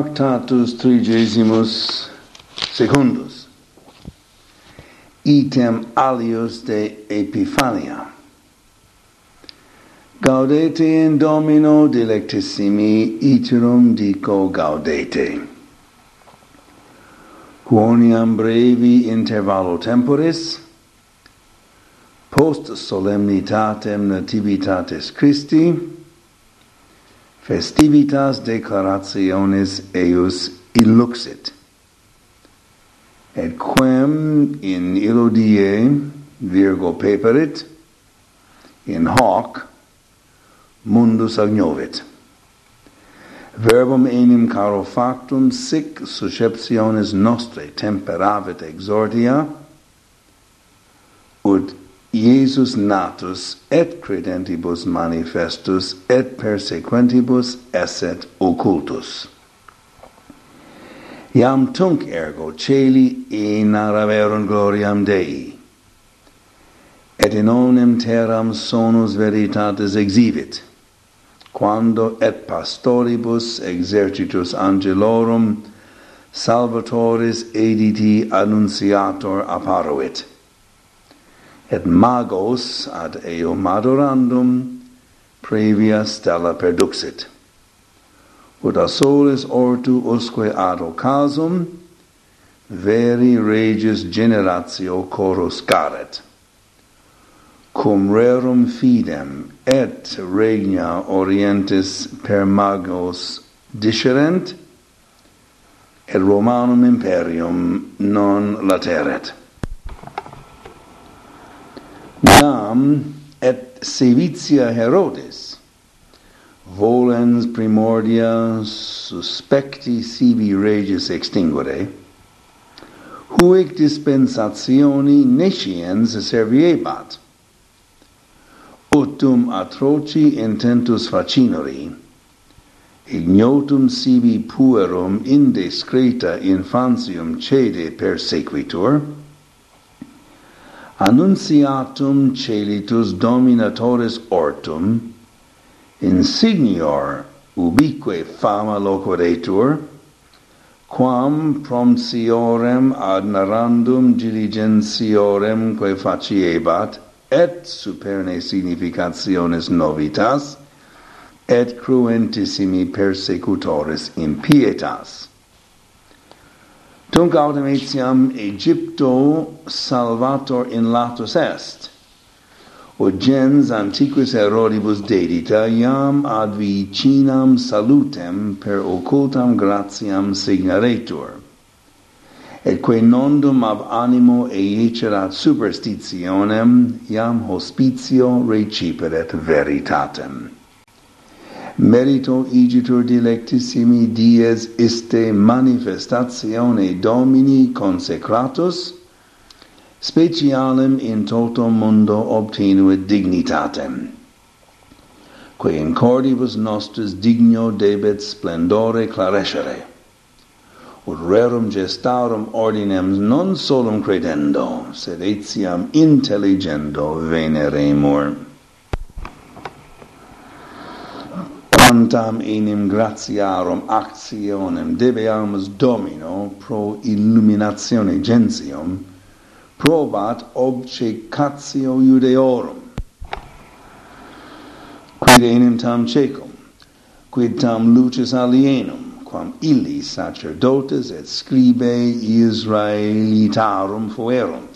Tractatus trigesimus secundus item alius de Epifania Gaudete in Domino delectissimi iterum dico gaudete. Quoniam brevi intervallo temporis post solemnitatem nativitatis Christi festivitas declarationes eius illuxit. Et quem in illo die virgo peperit, in hoc mundus agnovit. Verbum enim caro factum sic susceptiones nostre temperavit exordia, ut Iesus natus et credentibus manifestus et persequentibus esset occultus. Iam tunc ergo celi inaraverunt gloriam Dei, et in omnem terram sonus veritatis exhibit, quando et pastoribus exercitus angelorum salvatoris editi annunciator apparuit et magos ad eum adorandum previa stella perduxit. Ut a solis ortu usque ad ocasum veri regis generatio corus caret. Cum rerum fidem et regna orientis per magos discerent, et Romanum imperium non lateret. Hiram et sevitia Herodes. Volens primordia suspecti sibi regis extinguere huic dispensationi nesciens serviebat. Utum atroci intentus facinori ignotum sibi puerum indiscreta infantium cede persequitur annunciatum celitus dominatoris ortum insignior ubique fama loqueretur quam promptiorem ad narandum diligentiorem quae faciebat et superne significationes novitas et cruentissimi persecutores impietas. Tunc autem etiam Egypto salvator in latus est, o gens antiquis erodibus dedita, iam ad vicinam salutem per occultam gratiam signaretur. Et quae nondum ab animo eicerat superstitionem, iam hospitio reciperet veritatem merito igitur dilectissimi dies iste manifestatione Domini consecratus, specialem in toto mundo obtinuit dignitatem, quae in cordibus nostris digno debet splendore clarescere, ut rerum gestarum ordinem non solum credendo, sed etiam intelligendo veneremur. quantam enim gratiarum actionem debeamus Domino pro illuminatione gentium, probat obcecatio iudeorum. Quid enim tam cecum, quid tam lucis alienum, quam illi sacerdotes et scribe Israelitarum fuerunt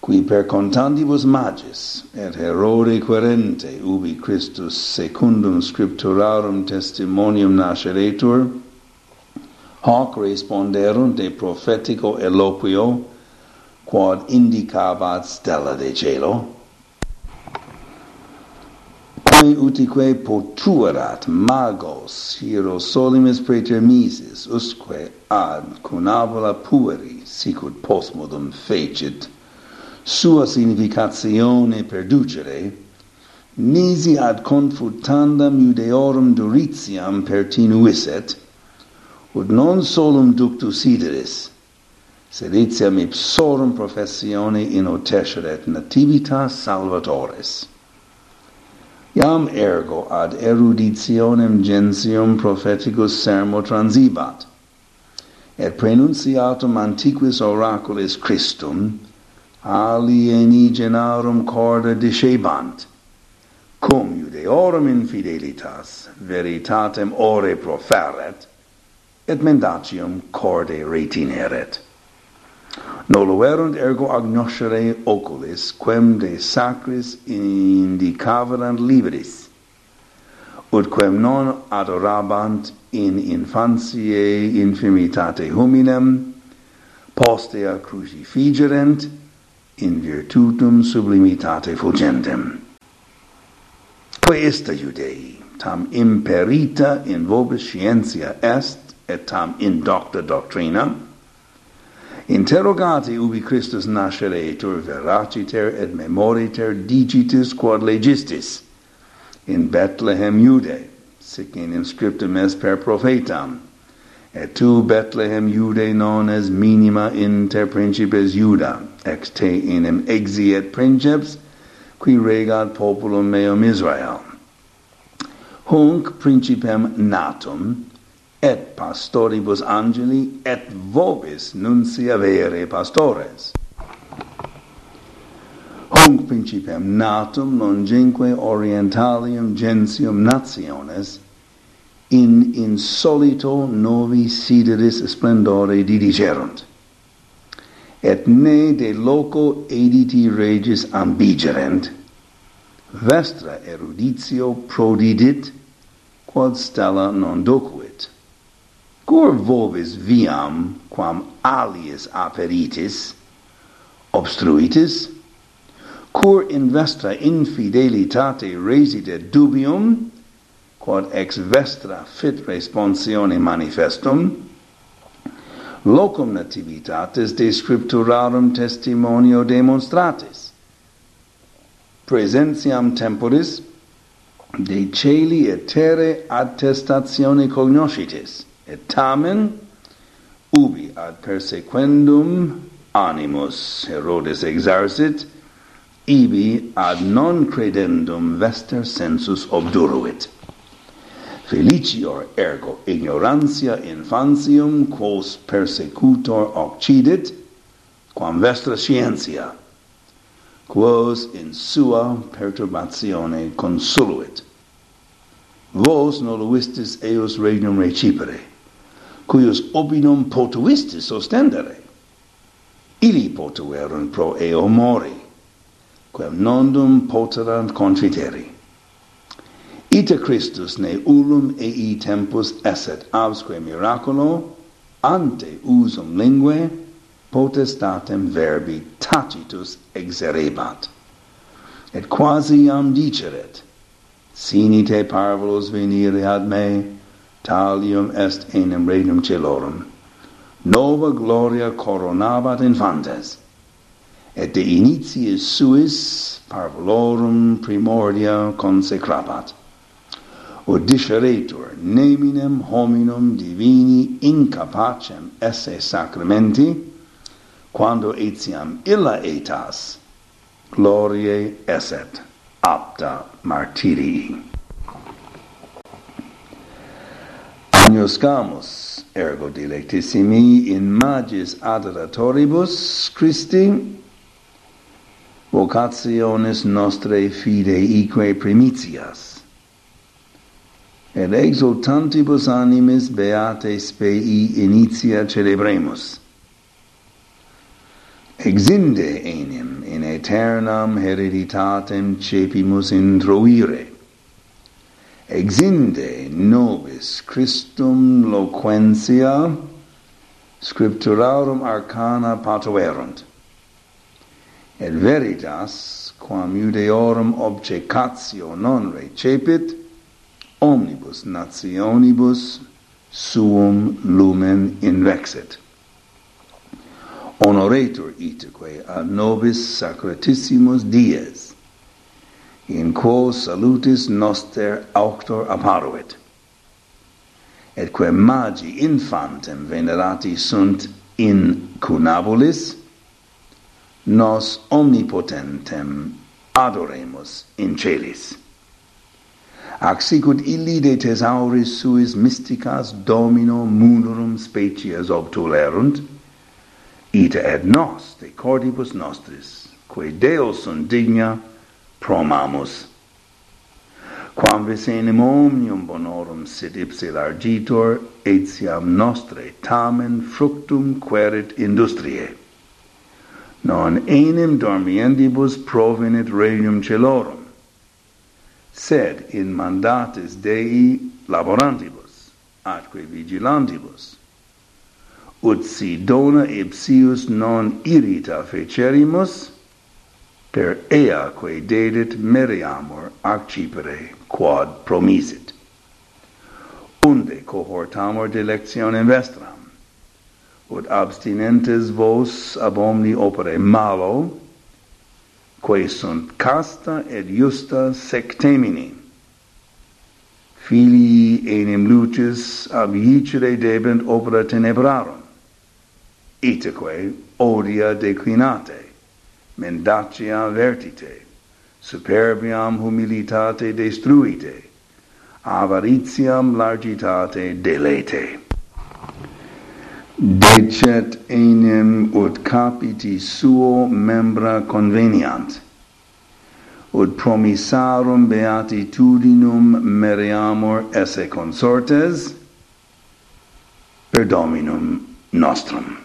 qui per contandibus magis et errore querente ubi Christus secundum scripturarum testimonium nasceretur hoc responderunt de prophetico eloquio quod indicabat stella de cielo qui utique potuerat magos hiero solimis pretermisis usque ad cunabula pueri sicut postmodum fecit sua significazione perducere, nisi ad confutandam iudeorum duritiam pertinuisset, ut non solum ductus sideris, sed etiam ipsorum professione inotesceret nativitas salvatoris. Iam ergo ad eruditionem gensium propheticus sermo transibat, et prenunciatum antiquis oraculis Christum, alieni genarum corda discebant, cum iudeorum infidelitas veritatem ore proferet, et mendacium corde retineret. Nolo erunt ergo agnoscere oculis, quem de sacris indicaverant libris, ut quem non adorabant in infantiae infimitate hominem, postea crucifigerent, in virtutum sublimitate fulgentem. Quae ista Judei? tam imperita in vobis scientia est, et tam in docta doctrina, interrogati ubi Christus nasceretur veraciter et memoriter digitis quod legistis in Bethlehem Iude, sic in inscriptum est per prophetam, Et tu, Bethlehem Iudae, non es minima inter principes Iuda, ex te enim exiet princeps, qui regat populum meum Israel. Hunc principem natum, et pastoribus angeli, et vobis nuncia vere pastores. Hunc principem natum longinque orientalium gentium nationes, in insolito novi sideris splendore dirigerunt et ne de loco editi regis ambigerent vestra eruditio prodidit quod stella non docuit. Cor vobis viam quam alias aperitis obstruitis cor in vestra infidelitate residet dubium quod ex vestra fit responsione manifestum, locum nativitatis de scripturarum testimonio demonstratis. Presentiam temporis de celi et terre attestatione cognoscitis, et tamen ubi ad persequendum animus Herodes exarsit, ibi ad non credendum vester sensus obduruit. Felicior ergo ignorantia infantium quos persecutor occidit, quam vestra scientia, quos in sua perturbatione consuluit. Vos noluistis eos regnum recipere, cuius opinum potuistis ostendere. Ili potuerunt pro eo mori, quem nondum poterant confiteri. Ita Christus ne ulum ei tempus esset, absque miraculo, ante usum linguae, potestatem verbi tacitus exerebat. Et quasi iam diceret, sine te parvulos venire ad me, talium est enim regnum celorum. Nova gloria coronabat infantes, et de initiis suis parvulorum primordia consecrabat disceretur neminem hominum divini incapacem esse sacramenti, quando etiam illa etas, gloriae esset apta martirii. Agnoscamus, ergo dilectissimi, in magis adoratoribus Christi, vocationes nostrae fideique primitias, et exultantibus animis beate spei initia celebremus. Exinde enim in aeternam hereditatem cepimus introire. Exinde nobis Christum loquentia scripturarum arcana patuerunt. Et veritas, quam iudeorum objectatio non recepit, omnibus nationibus suum lumen invexit. Honoretur itaque ad nobis sacratissimus dies, in quo salutis noster auctor apparuit, et quae magi infantem venerati sunt in cunabulis, nos omnipotentem adoremus in celis ac sicut illi de thesauris suis mysticas domino munorum species obtulerunt, ita et nos de cordibus nostris, quae Deos sunt digna, promamus. Quam vis enim omnium bonorum sit ipse largitor, etiam nostre tamen fructum querit industriae non enim dormiendibus provenit regnum celorum sed in mandatis Dei laborantibus, atque vigilantibus. Ut si dona ipsius non irrita fecerimus, per ea quae dedit meriamur accipere quod promisit. Unde cohortamur delectionem vestram, ut abstinentes vos ab omni opere malo, quae sunt casta et justa sectemini. Filii enim lucis ab hicere debent opera tenebrarum, itaque odia declinate, mendacia vertite, superbiam humilitate destruite, avaritiam largitate delete decet enim ut capiti suo membra conveniant. Ut promissarum beatitudinum meriamur esse consortes per dominum nostrum.